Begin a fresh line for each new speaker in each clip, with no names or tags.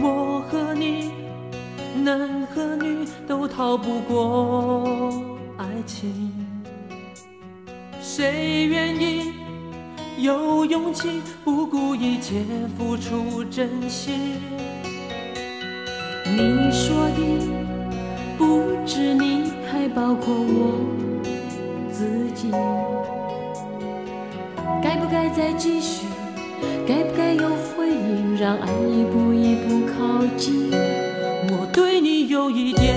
我和你，男和女都逃不过爱情。谁愿意有勇气不顾一切付出真心？
你说的不止你，还包括我自己。该不该再继续？该不该有回应？让爱一步一步靠近。
我对你有一点，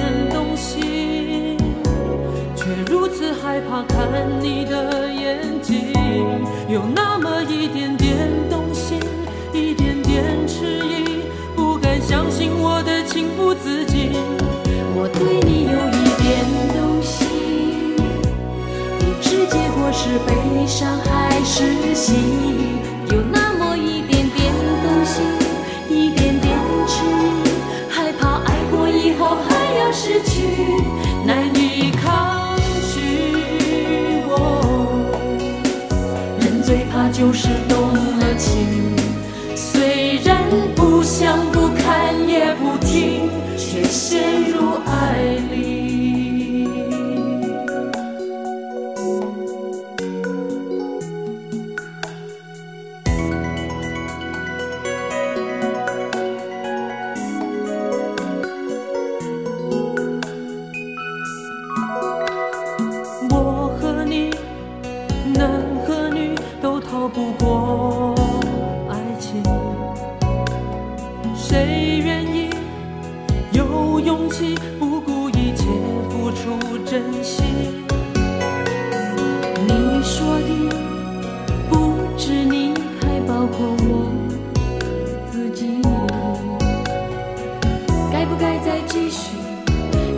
如此害怕看你的眼睛，有那么一点点动心，一点点迟疑，不敢相信我的情不自禁。
我对你有一点动心，不知结果是悲伤还是喜，有那么就是动了情，
虽然不想不看也不听，却陷入出真心？
你说的不止你，还包括我自己。该不该再继续？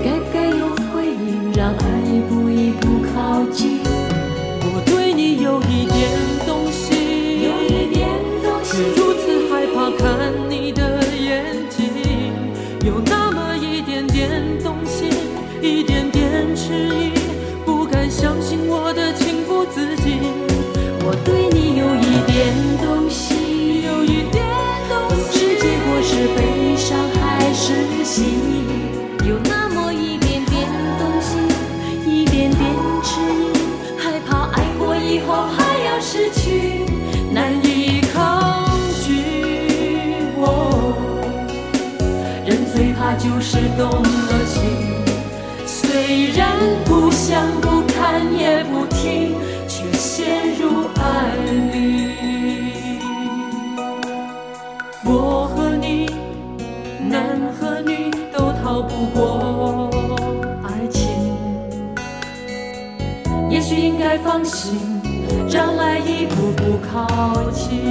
该不该有回应？让爱一步一步靠近。
我对你有一点动心，
有一点动
却
心，
如此害怕看你的眼睛，有那么一点点动心，一点点
点动心，
有一点动
不知，结果是悲伤还是喜，有那么一点点动心，一点点迟疑，害怕爱过以后还要失去，
难以抗拒。我
人最怕就是动
放心，让爱一步步靠近。